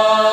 Oh.